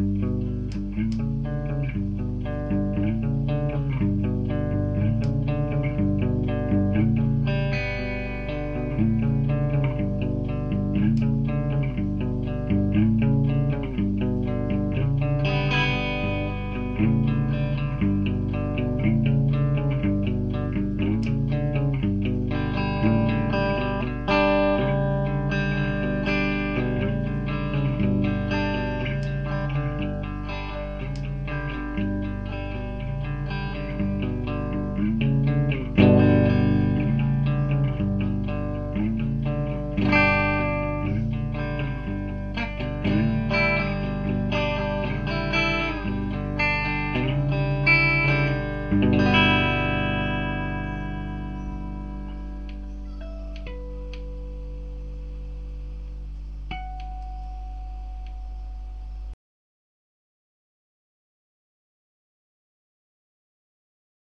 you